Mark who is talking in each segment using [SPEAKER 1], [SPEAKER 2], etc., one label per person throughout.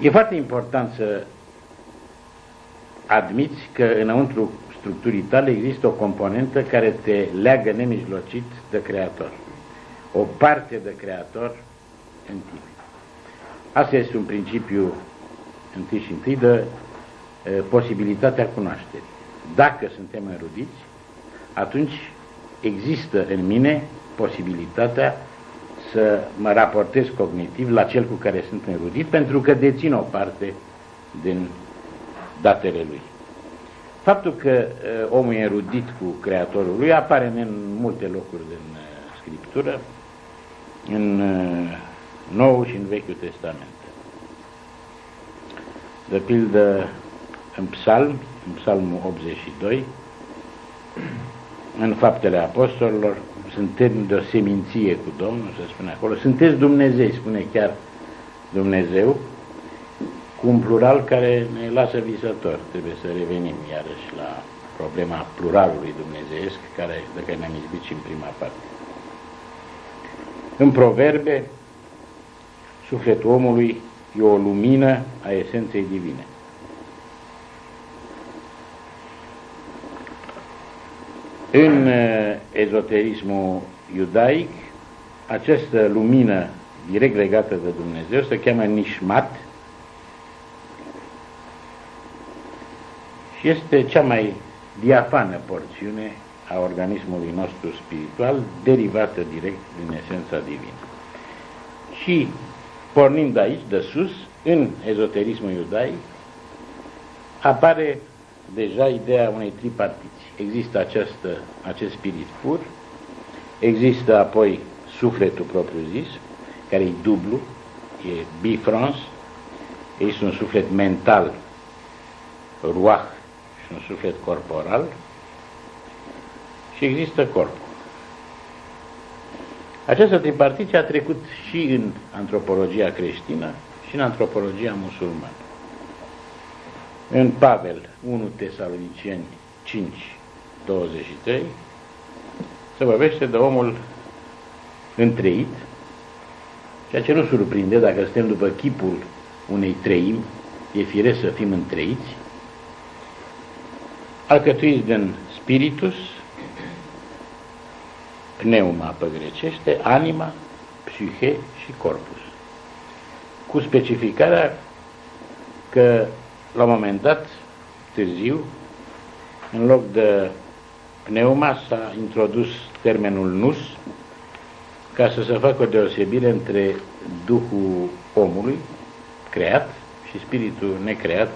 [SPEAKER 1] E foarte important să admiți că înăuntru structurii tale există o componentă care te leagă nemijlocit de Creator. O parte de Creator în tine. Asta este un principiu întâi și întâi de e, posibilitatea cunoașterii. Dacă suntem erudiți, atunci există în mine posibilitatea să mă raportez cognitiv la cel cu care sunt înrudit, pentru că dețin o parte din datele lui. Faptul că uh, omul e înrudit cu Creatorul lui apare în multe locuri din uh, Scriptură, în uh, Noul și în Vechiul Testament. De pildă, în Psalm, în Psalmul 82, în Faptele Apostolilor, suntem de o seminție cu Domnul, se spune acolo, sunteți Dumnezei, spune chiar Dumnezeu, cu un plural care ne lasă visător. Trebuie să revenim iarăși la problema pluralului dumnezeiesc care, de care ne-am izbit și în prima parte. În proverbe, sufletul omului e o lumină a esenței divine. În uh, ezoterismul iudaic, această lumină direct legată de Dumnezeu se cheamă Nishmat și este cea mai diafană porțiune a organismului nostru spiritual, derivată direct din esența divină. Și pornind de aici, de sus, în ezoterismul iudaic, apare deja ideea unei tripartiți. Există această, acest spirit pur, există apoi sufletul propriu-zis, care e dublu, e bifrons, este un suflet mental, ruach și un suflet corporal, și există corpul. Această tripartiție a trecut și în antropologia creștină și în antropologia musulmană. În Pavel 1 Tesalonicieni 5, 23 se vorbește de omul întreit, ceea ce nu surprinde dacă suntem după chipul unei treimi, e firesc să fim întreiți, alcătuiți din spiritus, pneuma pe grecește, anima, psihe și corpus. Cu specificarea că la un moment dat, târziu, în loc de pneuma s-a introdus termenul nus ca să se facă o deosebire între Duhul omului creat și spiritul necreat,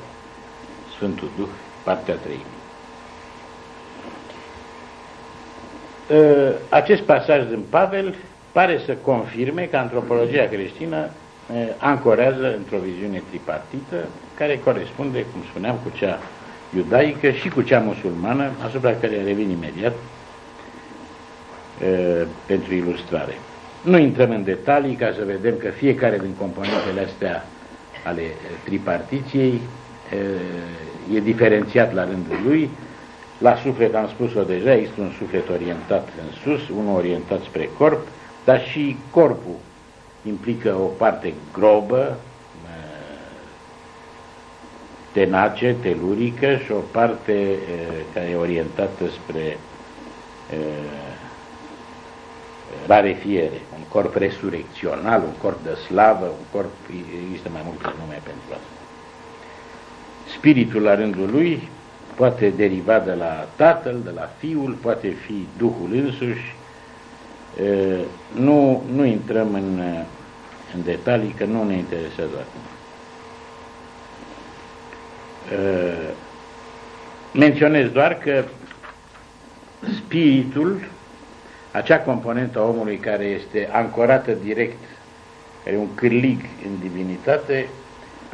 [SPEAKER 1] Sfântul Duh, partea treimii. Ă, acest pasaj din Pavel pare să confirme că antropologia creștină ă, ancorează într-o viziune tripartită care corespunde, cum spuneam, cu cea iudaică și cu cea musulmană, asupra care revin imediat uh, pentru ilustrare. Nu intrăm în detalii ca să vedem că fiecare din componentele astea ale tripartiției uh, e diferențiat la rândul lui. La suflet, am spus-o deja, este un suflet orientat în sus, unul orientat spre corp, dar și corpul implică o parte grobă, tenace, telurică și o parte e, care e orientată spre e, rarefiere, un corp resurrecțional, un corp de slavă, un corp, există mai multe nume pentru asta. Spiritul la rândul lui poate deriva de la Tatăl, de la Fiul, poate fi Duhul însuși. E, nu, nu intrăm în, în detalii, că nu ne interesează acum. Uh, menționez doar că spiritul, acea componentă a omului care este ancorată direct, care e un cârlig în divinitate,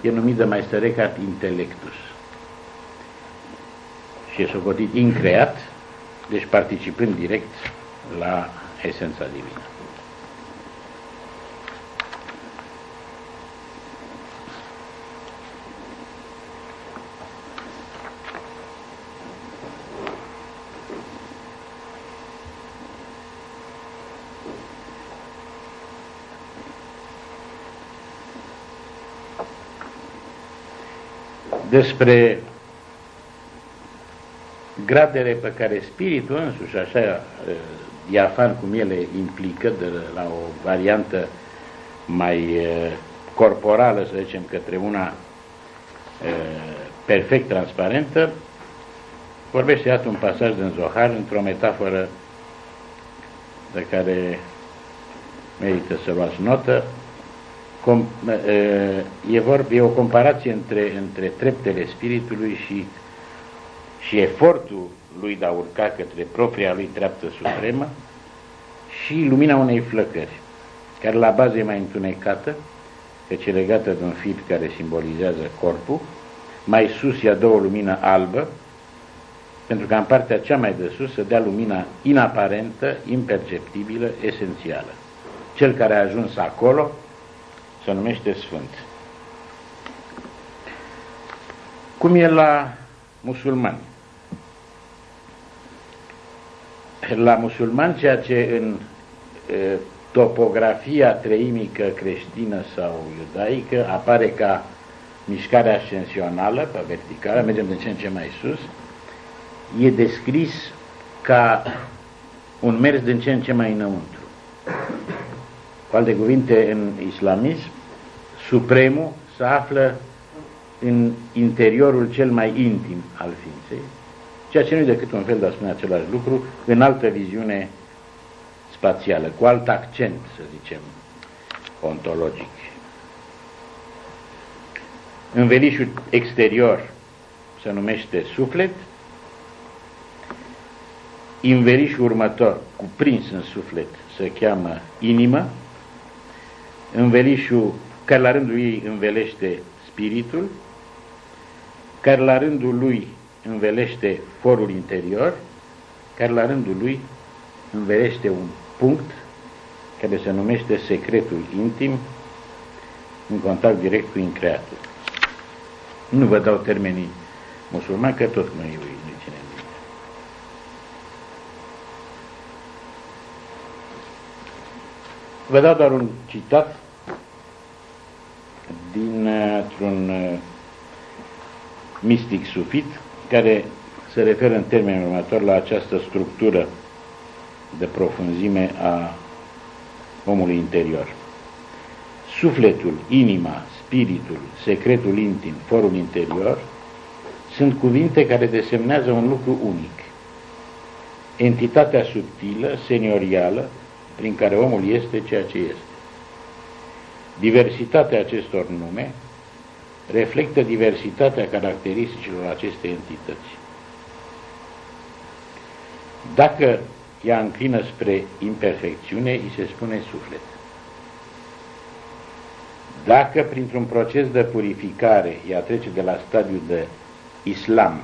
[SPEAKER 1] e numit de mai stărecat intelectus. Și e socotit increat, deci participând direct la esența divină. Despre gradele pe care spiritul însuși, așa diafan cum ele implică, de la o variantă mai corporală, să zicem, către una perfect transparentă, vorbește iată un pasaj din Zohar într-o metaforă de care merită să luați notă. Com, e, vorba, e o comparație între, între treptele spiritului și, și efortul lui de a urca către propria lui treaptă supremă și lumina unei flăcări, care la bază e mai întunecată, căci e legată de un fir care simbolizează corpul, mai sus ia două lumină albă, pentru ca în partea cea mai de sus să dea lumina inaparentă, imperceptibilă, esențială. Cel care a ajuns acolo se numește Sfânt. Cum e la musulmani? La musulmani, ceea ce în e, topografia treimică creștină sau iudaică apare ca mișcarea ascensională pe verticală, mergem din ce în ce mai sus, e descris ca un mers din ce în ce mai înăuntru. Cu alte cuvinte, în islamism, supremul se află în interiorul cel mai intim al ființei, ceea ce nu e decât un fel de a spune același lucru în altă viziune spațială, cu alt accent, să zicem, ontologic. Învelișul exterior se numește suflet, Învelișul următor, cuprins în suflet, se cheamă inimă, învelișul care la rândul ei învelește spiritul, care la rândul lui învelește forul interior, care la rândul lui învelește un punct care se numește secretul intim în contact direct cu increatul. Nu vă dau termenii musulmani, că tot nu îi ținem Vă dau doar un citat dintr-un uh, mistic sufit care se referă în termenul următor la această structură de profunzime a omului interior. Sufletul, inima, spiritul, secretul intim, forul interior sunt cuvinte care desemnează un lucru unic. Entitatea subtilă, seniorială, prin care omul este ceea ce este. Diversitatea acestor nume reflectă diversitatea caracteristicilor acestei entități. Dacă ea înclină spre imperfecțiune, îi se spune suflet. Dacă printr-un proces de purificare ea trece de la stadiul de islam,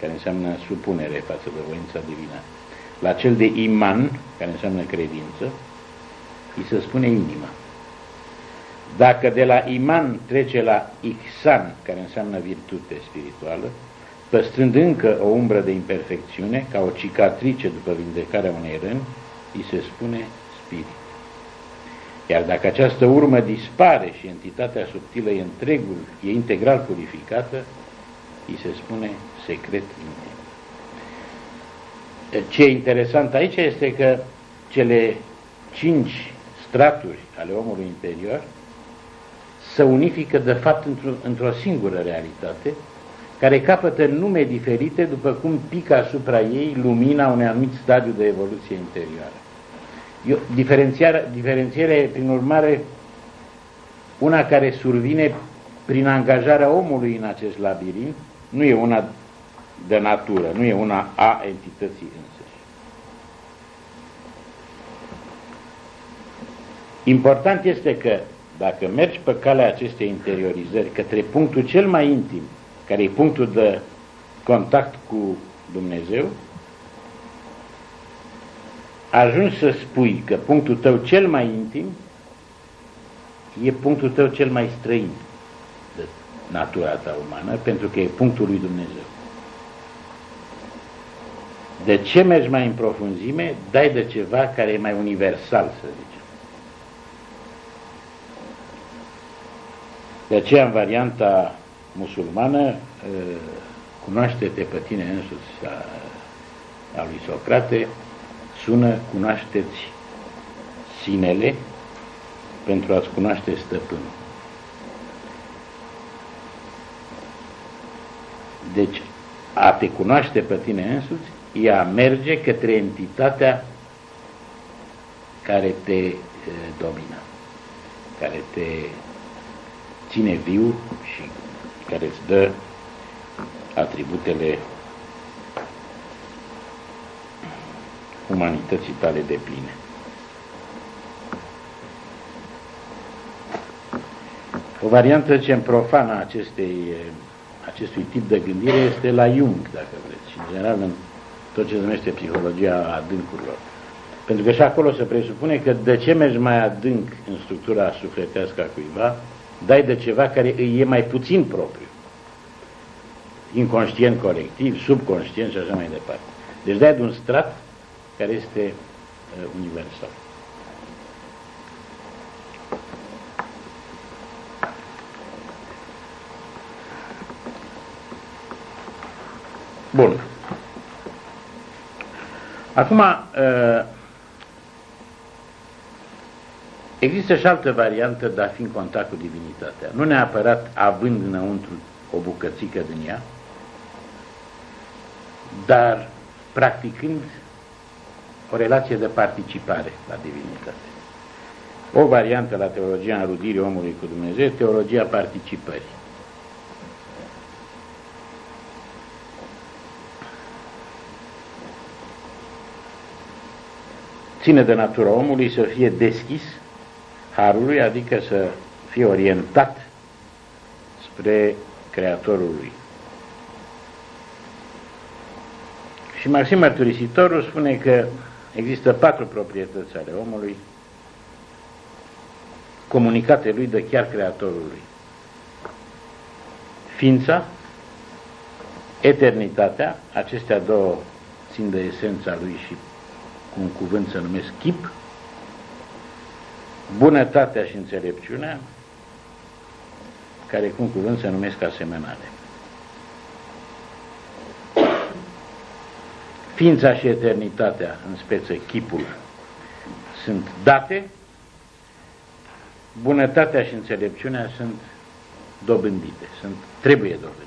[SPEAKER 1] care înseamnă supunere față de voința divină, la cel de iman, care înseamnă credință, îi se spune inima. Dacă de la iman trece la ihsan, care înseamnă virtute spirituală, păstrând încă o umbră de imperfecțiune, ca o cicatrice după vindecarea unei răni, îi se spune spirit. Iar dacă această urmă dispare și entitatea subtilă e întregul, e integral purificată, îi se spune secret intim. Ce e interesant aici este că cele cinci straturi ale omului interior se unifică de fapt într-o într, singură realitate, care capătă nume diferite după cum pică asupra ei lumina unui anumit stadiu de evoluție interioară. Eu, diferențiarea, diferențiere, prin urmare, una care survine prin angajarea omului în acest labirint, nu e una de natură, nu e una a entității însăși. Important este că dacă mergi pe calea acestei interiorizări către punctul cel mai intim, care e punctul de contact cu Dumnezeu, ajungi să spui că punctul tău cel mai intim e punctul tău cel mai străin de natura ta umană, pentru că e punctul lui Dumnezeu. De ce mergi mai în profunzime, dai de ceva care e mai universal, să zicem. De aceea, în varianta musulmană, cunoaște-te pe tine însuți a, a lui Socrate, sună cunoașteți sinele pentru a-ți cunoaște stăpânul. Deci, a te cunoaște pe tine însuți, ea merge către entitatea care te e, domină, care te ține viu și care îți dă atributele umanității tale de pline. O variantă ce profană acestei, acestui tip de gândire este la Jung, dacă vreți, și în general în tot ce se numește psihologia adâncurilor. Pentru că și acolo se presupune că de ce mergi mai adânc în structura sufletească a cuiva, dai de ceva care îi e mai puțin propriu. Inconștient colectiv, subconștient și așa mai departe. Deci dai de un strat care este uh, universal. Bun. Acum, uh, există și altă variantă de a fi în contact cu divinitatea. Nu neapărat având înăuntru o bucățică din ea, dar practicând o relație de participare la divinitate. O variantă la teologia înrudirii omului cu Dumnezeu, teologia participării. ține de natura omului să fie deschis harului, adică să fie orientat spre Creatorul lui. Și Maxim Mărturisitorul spune că există patru proprietăți ale omului comunicate lui de chiar Creatorul lui. Ființa, eternitatea, acestea două țin de esența lui și cu un cuvânt să numesc chip, bunătatea și înțelepciunea, care cu un cuvânt se numesc asemănare. Ființa și eternitatea, în speță chipul, sunt date, bunătatea și înțelepciunea sunt dobândite, sunt, trebuie dobândite.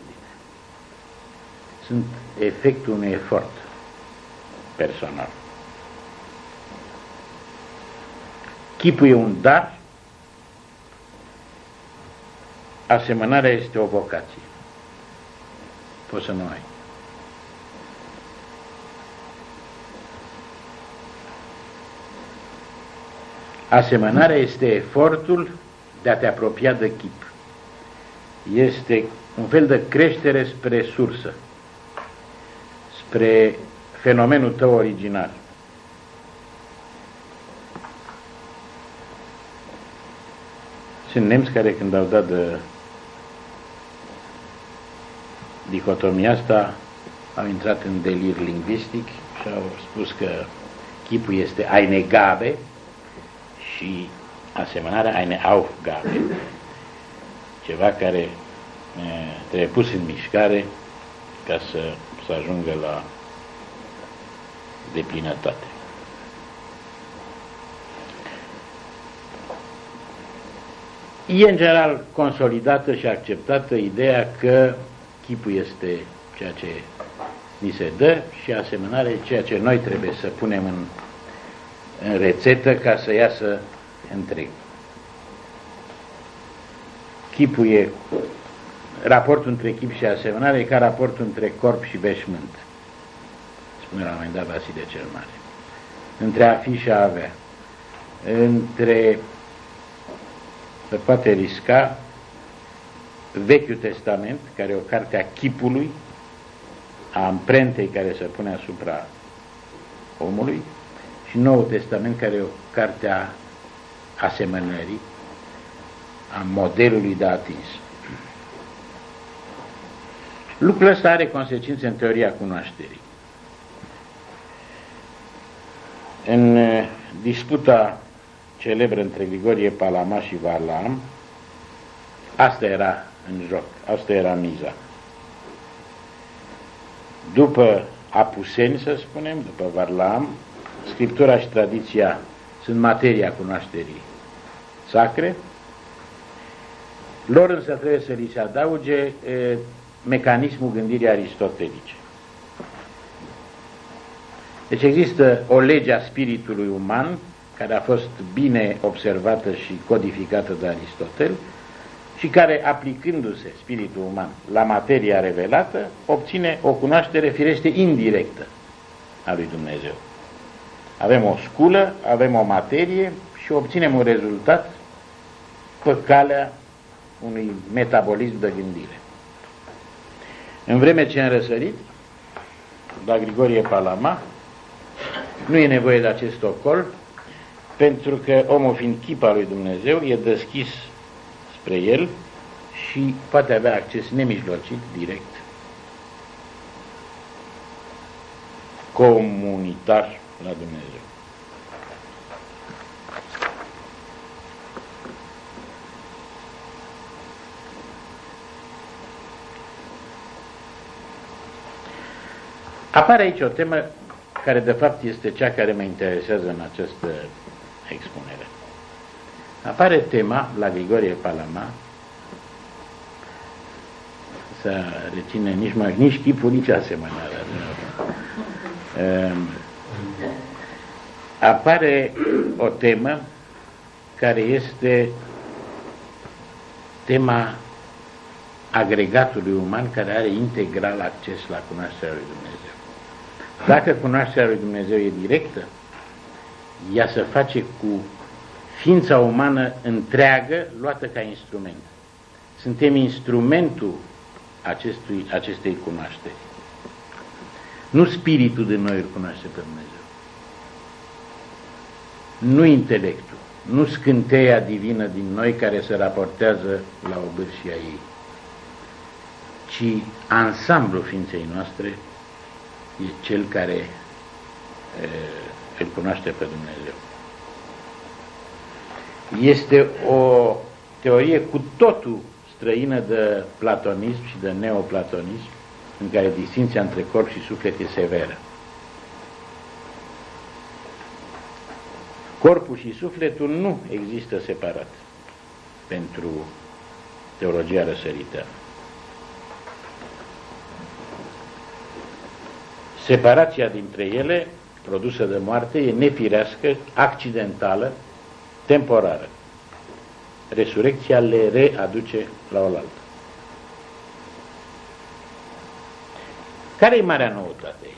[SPEAKER 1] Sunt efectul unui efort personal. Chipul e un dar, asemănarea este o vocație. Poți să nu ai. Asemănarea este efortul de a te apropia de chip. Este un fel de creștere spre sursă, spre fenomenul tău original. Sunt nemți care când au dat de dicotomia asta au intrat în delir lingvistic și au spus că chipul este eine Gabe și asemănarea eine Aufgabe, ceva care trebuie pus în mișcare ca să, să ajungă la deplinătate. E în general consolidată și acceptată ideea că chipul este ceea ce ni se dă și asemănare ceea ce noi trebuie să punem în, în rețetă ca să iasă întreg. Chipul e raportul între chip și asemănare e ca raportul între corp și veșmânt. Spune la un moment dat Vasile cel Mare. Între a fi și a avea. Între se poate risca Vechiul Testament, care e o carte a chipului, a amprentei care se pune asupra omului, și Noul Testament, care e o carte a asemănării, a modelului de atins. Lucrul ăsta are consecințe în teoria cunoașterii. În eh, disputa celebră între Grigorie Palama și Varlam, asta era în joc. Asta era miza. După Apuseni, să spunem, după Varlam, Scriptura și tradiția sunt materia cunoașterii sacre, lor însă trebuie să li se adauge e, mecanismul gândirii aristotelice. Deci există o lege a spiritului uman care a fost bine observată și codificată de Aristotel și care, aplicându-se spiritul uman la materia revelată, obține o cunoaștere firește indirectă a lui Dumnezeu. Avem o sculă, avem o materie și obținem un rezultat pe calea unui metabolism de gândire. În vreme ce am răsărit, la Grigorie Palama, nu e nevoie de acest ocol, pentru că omul fiind chipa lui Dumnezeu e deschis spre el și poate avea acces nemijlocit, direct, comunitar la Dumnezeu. Apare aici o temă care de fapt este cea care mă interesează în această expunere. Apare tema la Grigorie Palama să reține nici, mai, nici chipul, nici asemănarea. Ehm, apare o temă care este tema agregatului uman care are integral acces la cunoașterea lui Dumnezeu. Dacă cunoașterea lui Dumnezeu e directă, ea se face cu ființa umană întreagă luată ca instrument. Suntem instrumentul acestui, acestei cunoașteri. Nu spiritul de noi îl cunoaște pe Dumnezeu. Nu intelectul, nu scânteia divină din noi care se raportează la obârșia ei, ci ansamblul ființei noastre e cel care e, îl cunoaște pe Dumnezeu. Este o teorie cu totul străină de platonism și de neoplatonism, în care distinția între corp și suflet e severă. Corpul și sufletul nu există separat pentru teologia răsărită. Separația dintre ele, produsă de moarte, e nefirească, accidentală, temporară. Resurecția le readuce la oaltă. Care e marea noutate aici?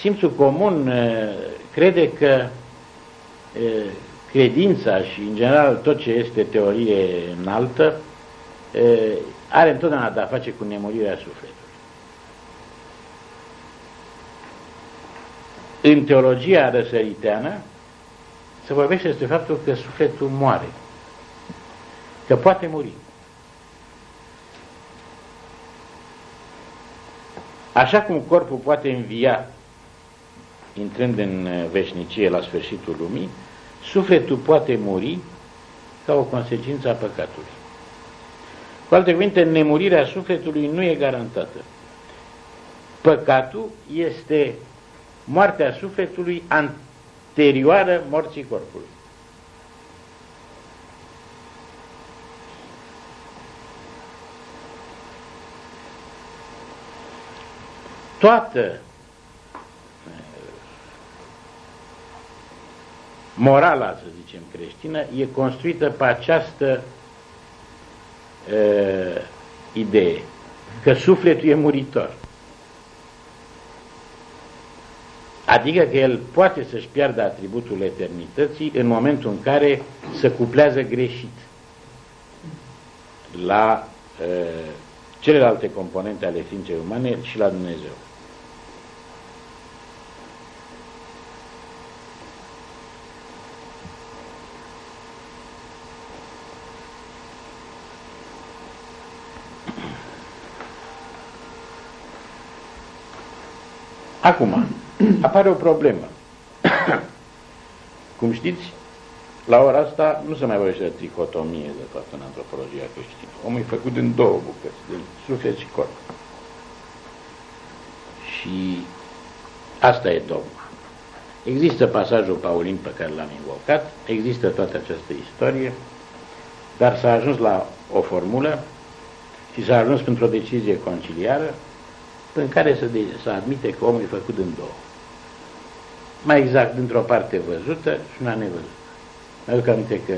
[SPEAKER 1] Simțul comun crede că credința și, în general, tot ce este teorie înaltă are întotdeauna de a face cu nemurirea sufletului. În teologia răsăriteană se vorbește despre faptul că sufletul moare, că poate muri. Așa cum corpul poate învia intrând în veșnicie la sfârșitul lumii, sufletul poate muri ca o consecință a păcatului. Cu alte cuvinte, nemurirea sufletului nu e garantată. Păcatul este moartea sufletului anterioară morții corpului. Toată morala, să zicem, creștină, e construită pe această uh, idee, că sufletul e muritor. Adică că el poate să-și piardă atributul eternității în momentul în care se cuplează greșit la uh, celelalte componente ale ființei umane și la Dumnezeu. Acum, apare o problemă. Cum știți, la ora asta nu se mai vorbește de tricotomie de fapt în antropologia creștină. Omul e făcut din două bucăți, din suflet și corp. Și asta e dogma. Există pasajul Paulin pe care l-am invocat, există toată această istorie, dar s-a ajuns la o formulă și s-a ajuns pentru o decizie conciliară în care se, de, se admite că omul e făcut în două. Mai exact, dintr-o parte văzută și una nevăzută. Mă aduc aminte că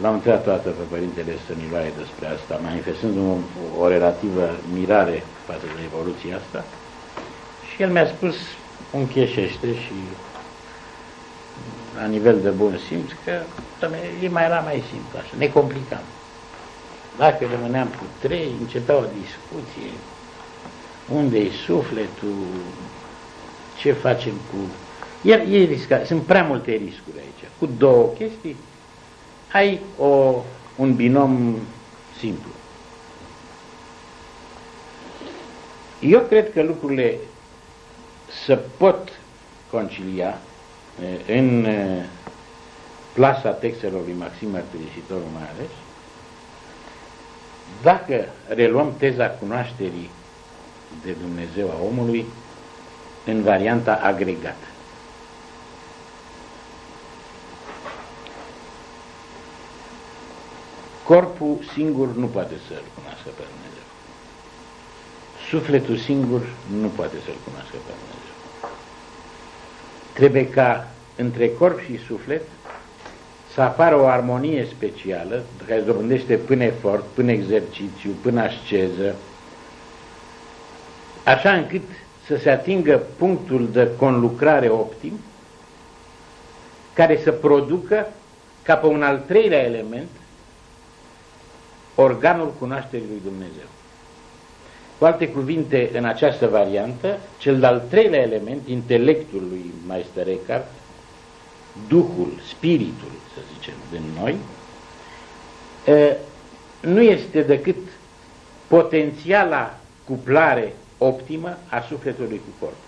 [SPEAKER 1] l-am întrebat toată pe Părintele Stăniloae despre asta, manifestând o, o relativă mirare față de evoluția asta și el mi-a spus un cheșește și la nivel de bun simț că e mai era mai simplu așa, ne complicam. Dacă rămâneam cu trei, începea o discuție, unde e sufletul, ce facem cu... Iar e riscat, sunt prea multe riscuri aici. Cu două chestii ai o, un binom simplu. Eu cred că lucrurile se pot concilia în plasa textelor lui Maxim Mărturisitorul mai ales, dacă reluăm teza cunoașterii de Dumnezeu a omului în varianta agregată. Corpul singur nu poate să-L cunoască pe Dumnezeu. Sufletul singur nu poate să-L cunoască pe Dumnezeu. Trebuie ca între corp și suflet să apară o armonie specială care se dobândește până efort, până exercițiu, până asceză, așa încât să se atingă punctul de conlucrare optim care să producă ca pe un al treilea element organul cunoașterii lui Dumnezeu. Cu alte cuvinte, în această variantă, cel de-al treilea element, intelectul lui Meister Eckhart, Duhul, Spiritul, să zicem, din noi, nu este decât potențiala cuplare optimă a sufletului cu corpul.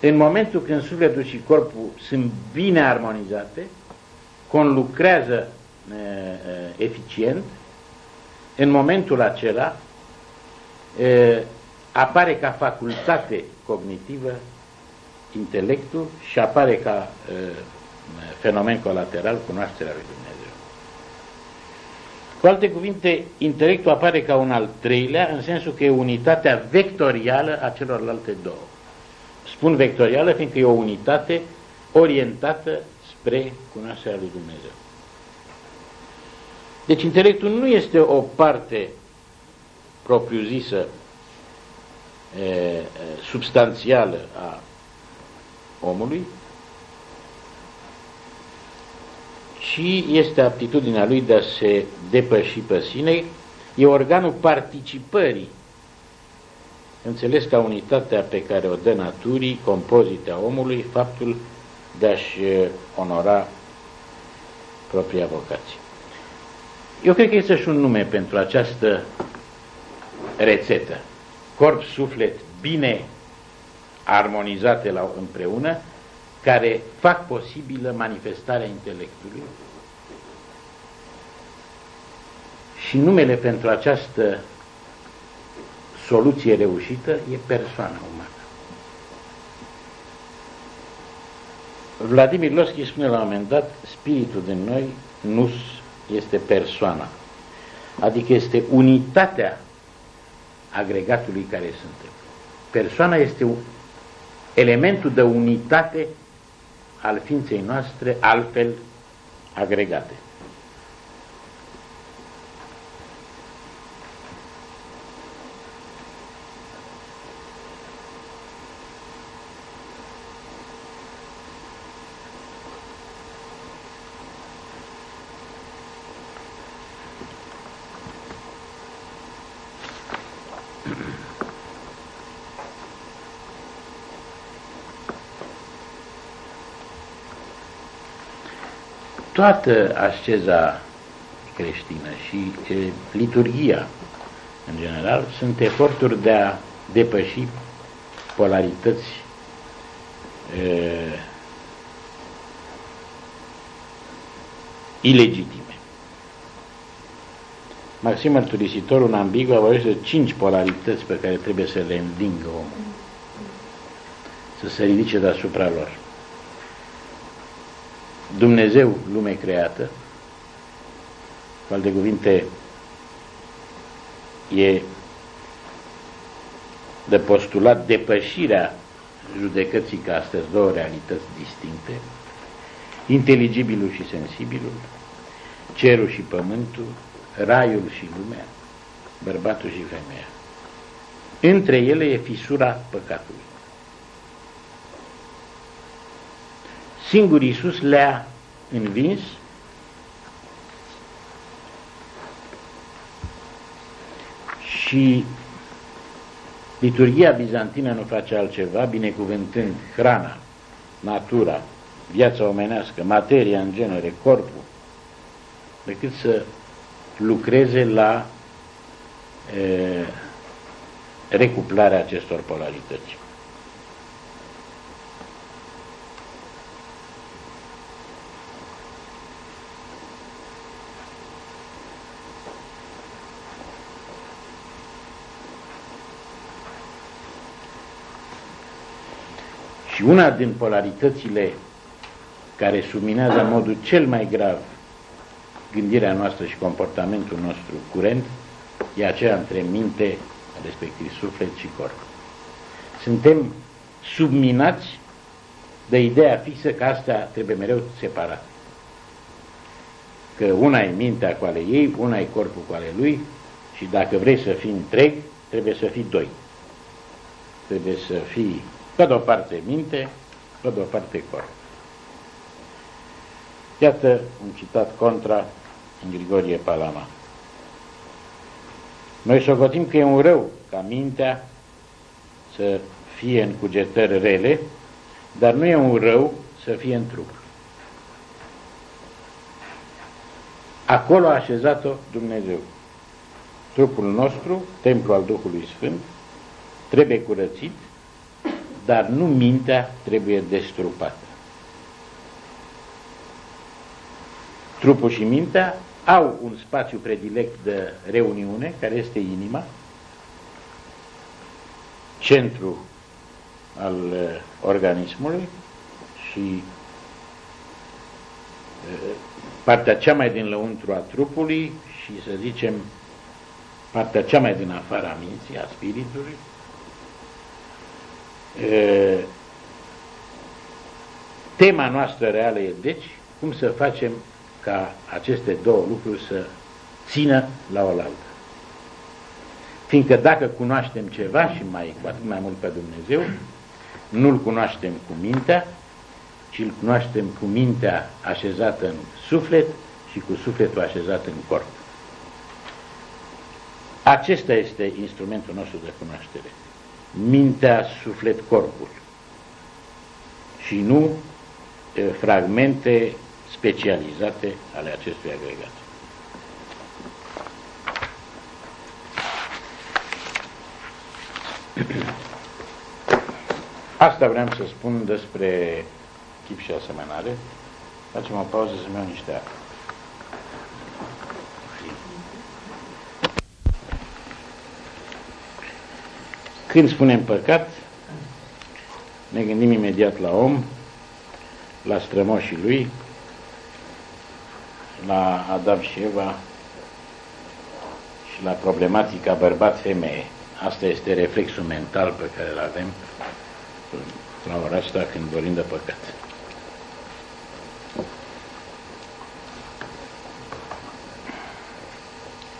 [SPEAKER 1] În momentul când sufletul și corpul sunt bine armonizate, conlucrează eficient, în momentul acela apare ca facultate cognitivă intelectul și apare ca fenomen colateral cunoașterea lui Dumnezeu. Cu alte cuvinte, intelectul apare ca un al treilea, în sensul că e unitatea vectorială a celorlalte două. Spun vectorială fiindcă e o unitate orientată spre cunoașterea lui Dumnezeu. Deci intelectul nu este o parte propriu-zisă substanțială a omului, ci este aptitudinea lui de a se depăși pe sine, e organul participării, înțeles ca unitatea pe care o dă naturii, compozite a omului, faptul de a-și onora propria vocație. Eu cred că este și un nume pentru această rețetă. Corp, suflet, bine armonizate la, împreună, care fac posibilă manifestarea intelectului. Și numele pentru această soluție reușită e persoana umană. Vladimir Loschi spune la un moment dat, spiritul din noi nu este persoana, adică este unitatea agregatului care suntem. Persoana este un elementul de unitate al ființei noastre, altfel agregate. Toată asceza creștină și e, liturgia, în general, sunt eforturi de a depăși polarități e, ilegitime. Maxim Mărturisitorul în ambigu a vorbit de cinci polarități pe care trebuie să le învingă omul, să se ridice deasupra lor. Dumnezeu, lume creată, cu alte cuvinte, e de postulat depășirea judecății ca astăzi două realități distincte, inteligibilul și sensibilul, cerul și pământul, raiul și lumea, bărbatul și femeia. Între ele e fisura păcatului. Singur Iisus le-a învins și liturgia bizantină nu face altceva, binecuvântând hrana, natura, viața omenească, materia în genere, corpul, decât să lucreze la e, recuplarea acestor polarități. Una din polaritățile care subminează în modul cel mai grav gândirea noastră și comportamentul nostru curent e aceea între minte, respectiv suflet și corp. Suntem subminați de ideea fixă că astea trebuie mereu separate. Că una e mintea cu ale ei, una e corpul cu ale lui și dacă vrei să fii întreg, trebuie să fii doi. Trebuie să fii pe de o parte minte, pe de o parte corp. Iată un citat contra în Grigorie Palama. Noi socotim că e un rău ca mintea să fie în cugetări rele, dar nu e un rău să fie în trup. Acolo a așezat-o Dumnezeu. Trupul nostru, templu al Duhului Sfânt, trebuie curățit, dar nu mintea trebuie destrupată. Trupul și mintea au un spațiu predilect de reuniune, care este inima, centru al uh, organismului și uh, partea cea mai din lăuntru a trupului și, să zicem, partea cea mai din afara minții, a spiritului. Uh, tema noastră reală e, deci, cum să facem ca aceste două lucruri să țină la oaltă. Fiindcă dacă cunoaștem ceva și mai, cu atât mai mult pe Dumnezeu, nu-L cunoaștem cu mintea, ci îl cunoaștem cu mintea așezată în suflet și cu sufletul așezat în corp. Acesta este instrumentul nostru de cunoaștere. Mintea, suflet, corpul. Și nu fragmente specializate ale acestui agregat. Asta vreau să spun despre chip și asemănare. Facem o pauză să-mi iau niște apă. Când spunem păcat, ne gândim imediat la om, la strămoșii lui, la Adam și Eva și la problematica bărbat-femeie. Asta este reflexul mental pe care îl avem la ora asta când vorbim de păcat.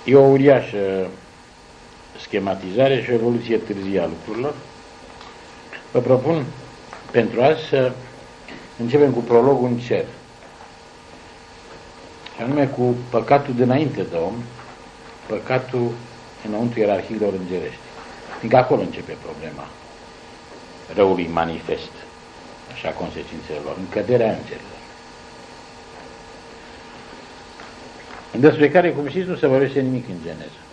[SPEAKER 1] E o uriașă schematizare și o evoluție târzie a lucrurilor. Vă propun pentru azi să începem cu prologul în cer și anume cu păcatul dinainte de om, păcatul înăuntru ierarhiilor îngerești. Fiindcă acolo începe problema răului manifest, așa consecințele lor, încăderea îngerilor. Despre care, cum știți, nu se vorbește nimic în geneză.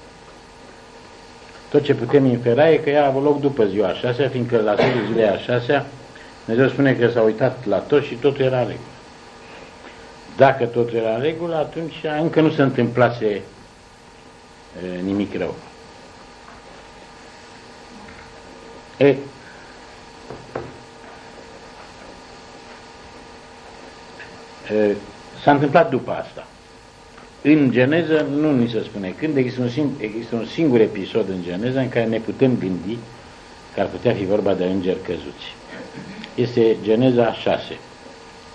[SPEAKER 1] Tot ce putem infera e că ea a avut loc după ziua a șasea, fiindcă la sfârșitul zilei a șasea Dumnezeu spune că s-a uitat la tot și totul era regulă. Dacă totul era în regulă, atunci încă nu se întâmplase nimic rău. E, S-a întâmplat după asta. În Geneză nu ni se spune când, există un, singur, există un singur episod în Geneză în care ne putem gândi că ar putea fi vorba de îngeri căzuți. Este Geneza 6,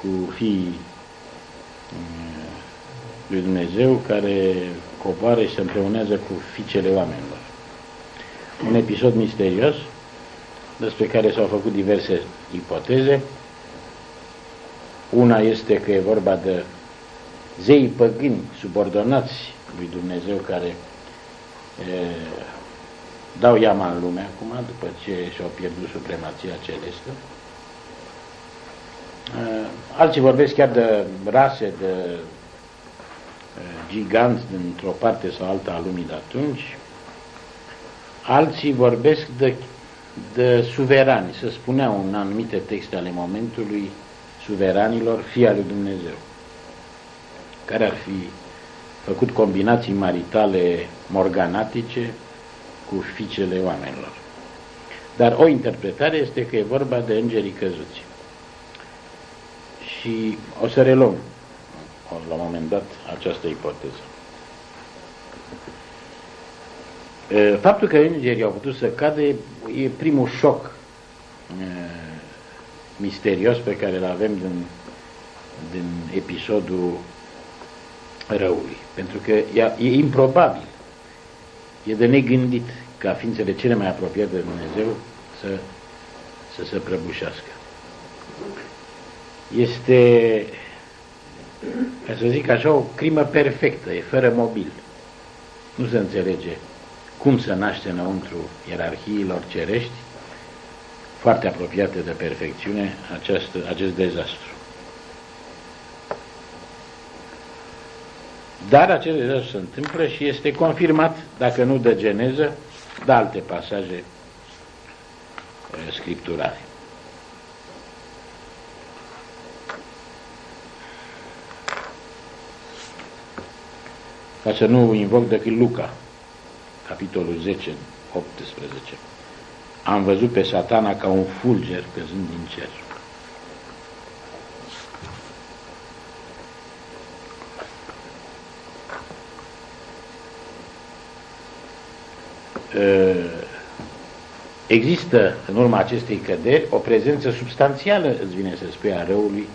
[SPEAKER 1] cu fiii mm, lui Dumnezeu care coboară și se împreunează cu fiicele oamenilor. Un episod misterios despre care s-au făcut diverse ipoteze. Una este că e vorba de zei păgâni subordonați lui Dumnezeu care e, dau iama în lume acum, după ce și-au pierdut supremația celestă. Alții vorbesc chiar de rase, de giganți dintr-o parte sau alta a lumii de atunci. Alții vorbesc de, de suverani, se spuneau în anumite texte ale momentului suveranilor, fii lui Dumnezeu care ar fi făcut combinații maritale morganatice cu fiicele oamenilor. Dar o interpretare este că e vorba de îngerii căzuți. Și o să reluăm la un moment dat această ipoteză. Faptul că îngerii au putut să cadă e primul șoc misterios pe care îl avem din, din episodul răului. Pentru că e, e improbabil, e de negândit ca ființele cele mai apropiate de Dumnezeu să, să se prăbușească. Este, ca să zic așa, o crimă perfectă, e fără mobil. Nu se înțelege cum să naște înăuntru ierarhiilor cerești, foarte apropiate de perfecțiune, acest, acest dezastru. Dar acest dezastru se întâmplă și este confirmat, dacă nu de geneză, de alte pasaje eh, scripturale. Ca să nu invoc decât Luca, capitolul 10, 18. Am văzut pe satana ca un fulger căzând din cer. Există în urma acestei căderi o prezență substanțială, îți vine să spui, a răului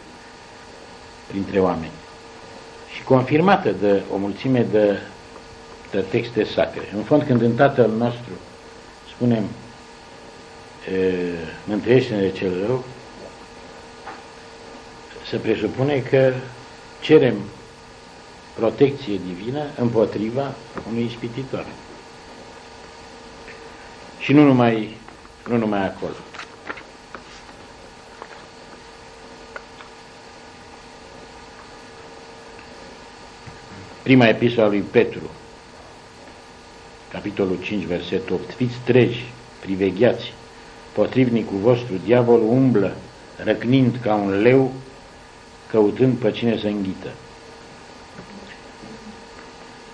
[SPEAKER 1] printre oameni și confirmată de o mulțime de, de texte sacre. În fond, când în Tatăl nostru spunem mântuiește-ne de cel rău, se presupune că cerem protecție divină împotriva unui ispititor. Și nu numai, nu numai acolo. Prima epistola lui Petru, capitolul 5, versetul 8. Fiți treji, privegheați, potrivnicul vostru, diavol umblă, răcnind ca un leu, căutând pe cine să înghită.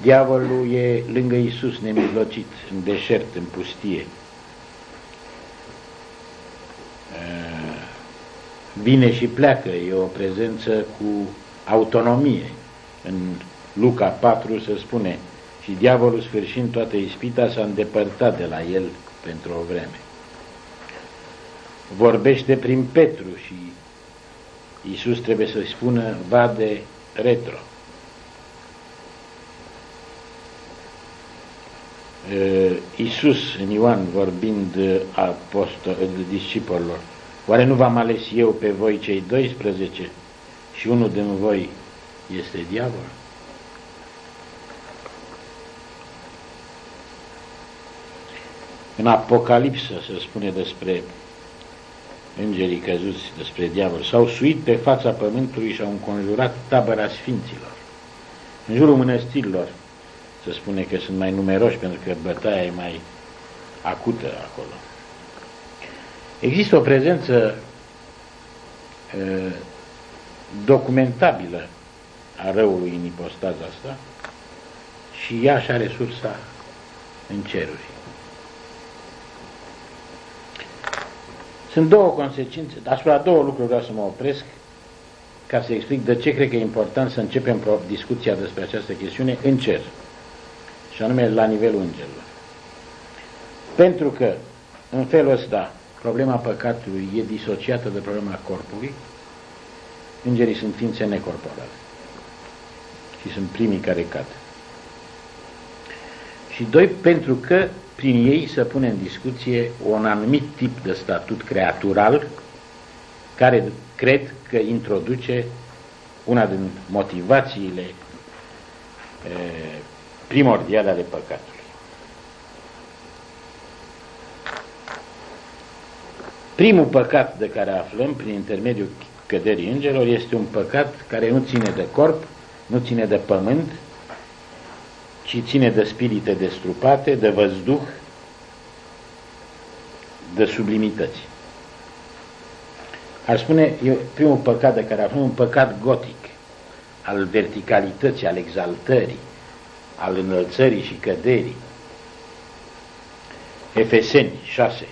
[SPEAKER 1] Diavolul e lângă Isus nemijlocit, în deșert, în pustie. vine și pleacă, e o prezență cu autonomie. În Luca 4 se spune, și diavolul sfârșind toată ispita s-a îndepărtat de la el pentru o vreme. Vorbește prin Petru și Iisus trebuie să-i spună vade retro. Iisus în Ioan vorbind apostol, discipolilor, Oare nu v-am ales eu pe voi cei 12 și unul din voi este diavol? În Apocalipsă se spune despre îngerii căzuți, despre diavol. S-au suit pe fața pământului și au înconjurat tabăra sfinților. În jurul mănăstirilor se spune că sunt mai numeroși pentru că bătaia e mai acută acolo. Există o prezență documentabilă a răului în ipostaza asta și ea și are sursa în ceruri. Sunt două consecințe, asupra două lucruri vreau să mă opresc ca să explic de ce cred că e important să începem discuția despre această chestiune în cer, și anume la nivelul îngerilor. Pentru că în felul ăsta problema păcatului e disociată de problema corpului, îngerii sunt ființe necorporale și sunt primii care cad. Și doi, pentru că prin ei se pune în discuție un anumit tip de statut creatural care cred că introduce una din motivațiile e, primordiale ale păcatului. Primul păcat de care aflăm prin intermediul căderii îngerilor este un păcat care nu ține de corp, nu ține de pământ, ci ține de spirite destrupate, de văzduh, de sublimități. Aș spune, e primul păcat de care aflăm, un păcat gotic, al verticalității, al exaltării, al înălțării și căderii. Efeseni 6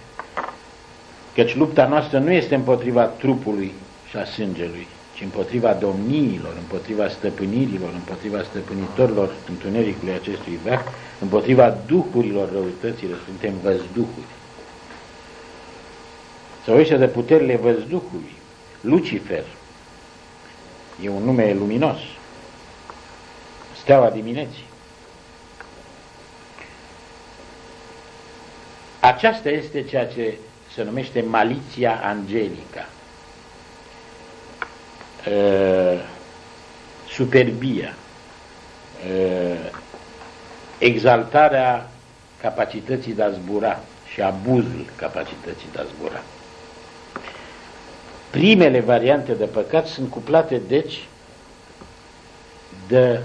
[SPEAKER 1] Căci lupta noastră nu este împotriva trupului și a sângelui, ci împotriva domniilor, împotriva stăpânirilor, împotriva stăpânitorilor întunericului acestui veac, împotriva duhurilor răutăților, suntem văzduhuri. Sau ăștia de puterile văzduhului, Lucifer, e un nume luminos, steaua dimineții. Aceasta este ceea ce se numește maliția angelica. Uh, superbia, uh, exaltarea capacității de a zbura și abuzul capacității de a zbura. Primele variante de păcat sunt cuplate, deci, de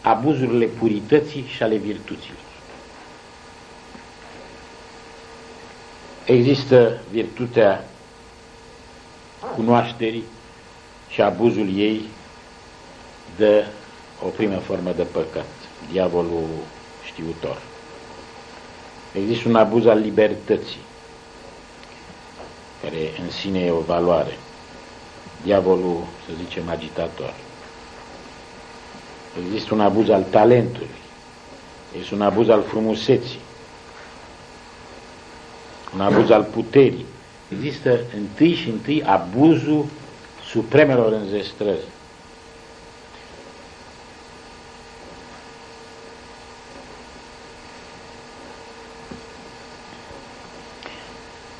[SPEAKER 1] abuzurile purității și ale virtuților. Există virtutea cunoașterii și abuzul ei de o primă formă de păcat, diavolul știutor. Există un abuz al libertății, care în sine e o valoare. Diavolul, să zicem, agitator. Există un abuz al talentului. Este un abuz al frumuseții un abuz al puterii. Există întâi și întâi abuzul supremelor înzestrări.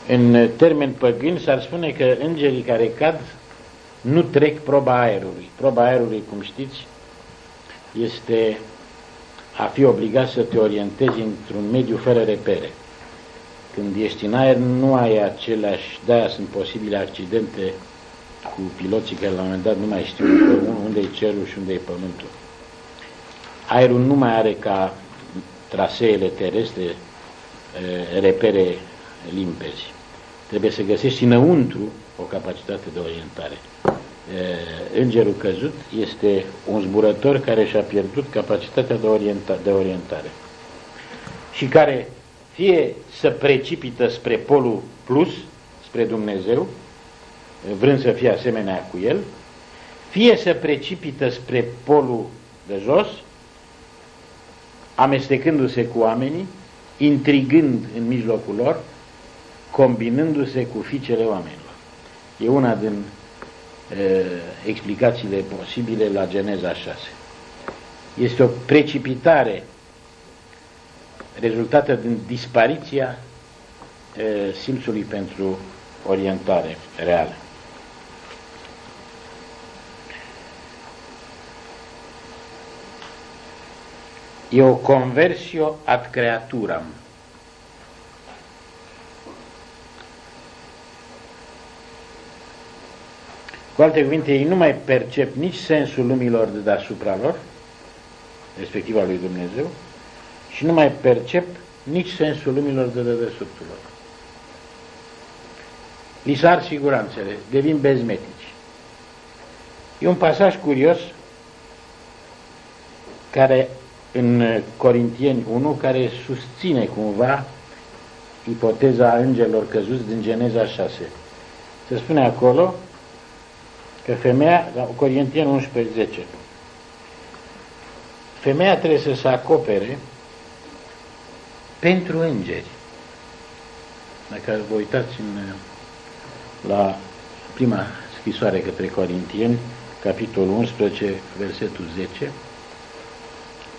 [SPEAKER 1] În termen păgâni s-ar spune că îngerii care cad nu trec proba aerului. Proba aerului, cum știți, este a fi obligat să te orientezi într-un mediu fără repere. Când ești în aer, nu ai aceleași, de-aia sunt posibile accidente cu piloții care la un moment dat nu mai știu unde e cerul și unde e pământul. Aerul nu mai are ca traseele terestre repere limpezi. Trebuie să găsești înăuntru o capacitate de orientare. Îngerul căzut este un zburător care și-a pierdut capacitatea de, orienta de orientare și care fie să precipită spre polul plus, spre Dumnezeu, vrând să fie asemenea cu el, fie să precipită spre polul de jos, amestecându-se cu oamenii, intrigând în mijlocul lor, combinându-se cu fiicele oamenilor. E una din e, explicațiile posibile la Geneza 6. Este o precipitare rezultată din dispariția e, simțului pentru orientare reală. E o conversio ad creaturam. Cu alte cuvinte, ei nu mai percep nici sensul lumilor de deasupra lor, respectiv al lui Dumnezeu, și nu mai percep nici sensul lumilor de dedesubtul lor. Li sar siguranțele, devin bezmetici. E un pasaj curios care în Corintieni 1 care susține cumva ipoteza îngerilor căzuți din Geneza 6. Se spune acolo că femeia, la Corintieni 11, 10, femeia trebuie să se acopere pentru îngeri. Dacă vă uitați în, la prima scrisoare către Corintieni, capitolul 11, versetul 10,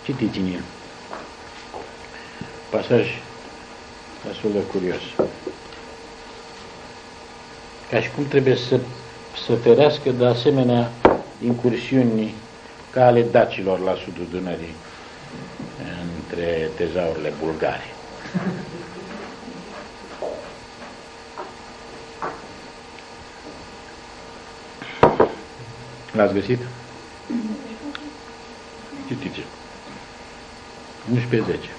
[SPEAKER 1] citiți în el. Pasaj destul de curios. Ca și cum trebuie să, să ferească de asemenea incursiuni ca ale dacilor la sudul Dunării, între tezaurile bulgare. L-ați găsit? Citiți. 11 10.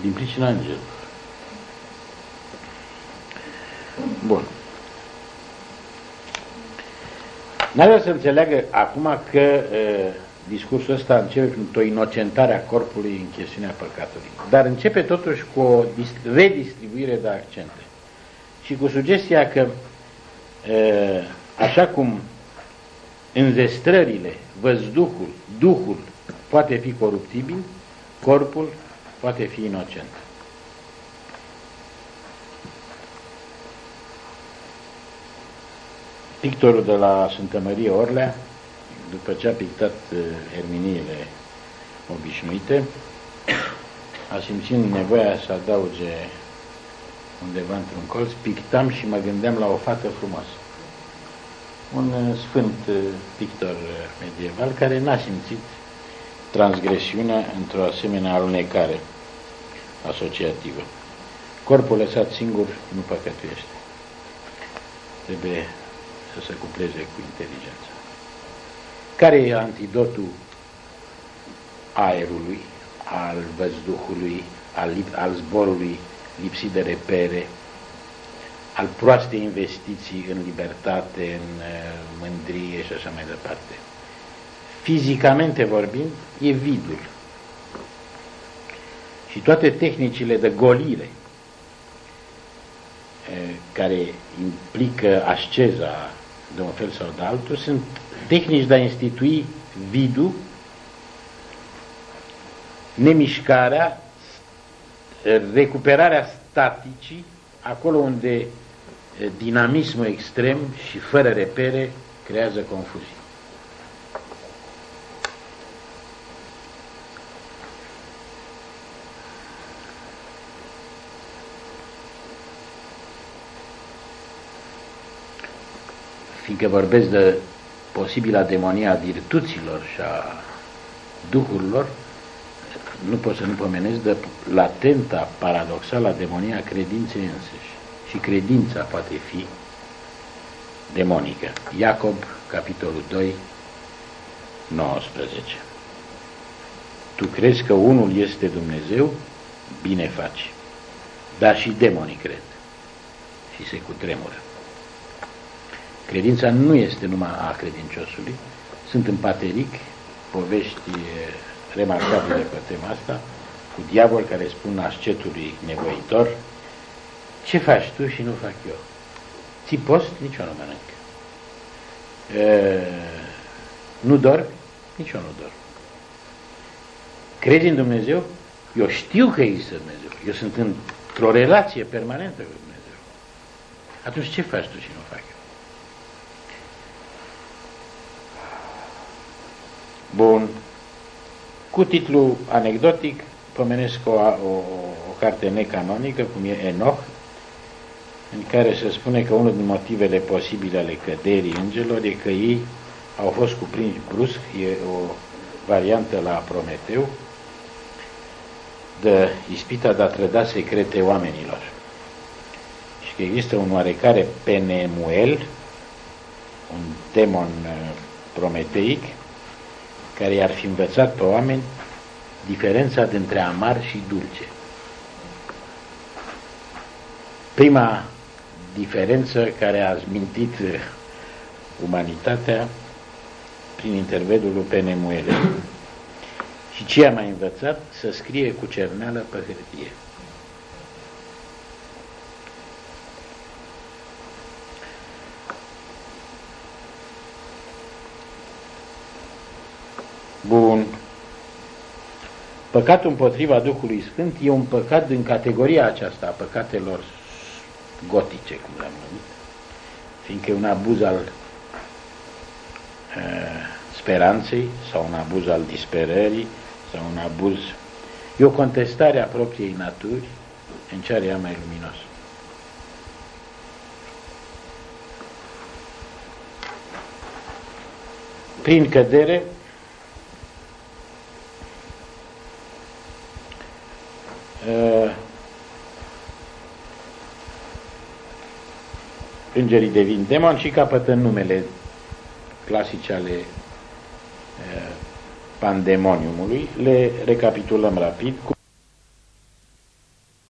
[SPEAKER 1] Din pricina îngerului. Bun. N-ar vrea să înțeleagă acum că e, discursul ăsta începe cu o inocentare a corpului în chestiunea păcatului. Dar începe totuși cu o redistribuire de accente. Și cu sugestia că, e, așa cum înzestrările, văzduhul, duhul poate fi coruptibil, corpul poate fi inocent. Pictorul de la Sfântă Marie Orlea, după ce a pictat uh, erminiile obișnuite, a simțit nevoia să adauge undeva într-un colț, pictam și mă gândeam la o fată frumoasă. Un uh, sfânt uh, pictor medieval care n-a simțit transgresiunea într-o asemenea alunecare asociativă. Corpul lăsat singur nu păcătuiește. Trebuie să se cupleze cu inteligența. Care e antidotul aerului, al văzduhului, al, al zborului lipsit de repere, al proastei investiții în libertate, în uh, mândrie și așa mai departe. Fizicamente vorbind, e vidul. Și toate tehnicile de golire uh, care implică asceza de un fel sau de altul, sunt tehnici de a institui vidul, nemișcarea, recuperarea staticii, acolo unde dinamismul extrem și fără repere creează confuzii. Fiindcă vorbesc de posibila demonia a virtuților și a duhurilor, nu pot să nu pomenesc de latenta, paradoxală demonia a credinței însăși. Și credința poate fi demonică. Iacob, capitolul 2, 19. Tu crezi că unul este Dumnezeu? Bine faci. Dar și demonii cred. Și se cutremură. Credința nu este numai a credinciosului. Sunt în Pateric povești remarcabile pe tema asta, cu diavol care spun ascetului nevoitor, ce faci tu și nu fac eu? Ți post? Nici eu nu mănânc. E, nu dorm? Nici eu nu dorm. Crezi în Dumnezeu? Eu știu că există Dumnezeu. Eu sunt într-o relație permanentă cu Dumnezeu. Atunci ce faci tu și nu fac eu? Bun. Cu titlu anecdotic, pomenesc o, o, o carte necanonică, cum e Enoch, în care se spune că unul din motivele posibile ale căderii îngelor e că ei au fost cuprinși brusc, e o variantă la Prometeu, de ispita de a trăda secrete oamenilor. Și că există un oarecare Penemuel, un demon uh, prometeic, care i-ar fi învățat pe oameni diferența dintre amar și dulce. Prima diferență care a zmintit umanitatea prin intermediul lui Penemuele. Și ce a mai învățat? Să scrie cu cerneală pe hârtie. Bun. Păcatul împotriva Duhului Sfânt e un păcat din categoria aceasta a păcatelor gotice, cum le-am numit, fiindcă e un abuz al uh, speranței sau un abuz al disperării sau un abuz, e o contestare a propriei naturi în ce are ea mai luminos. Prin cădere, îngerii devin demon și capătă numele clasice ale uh, pandemoniumului. Le recapitulăm rapid.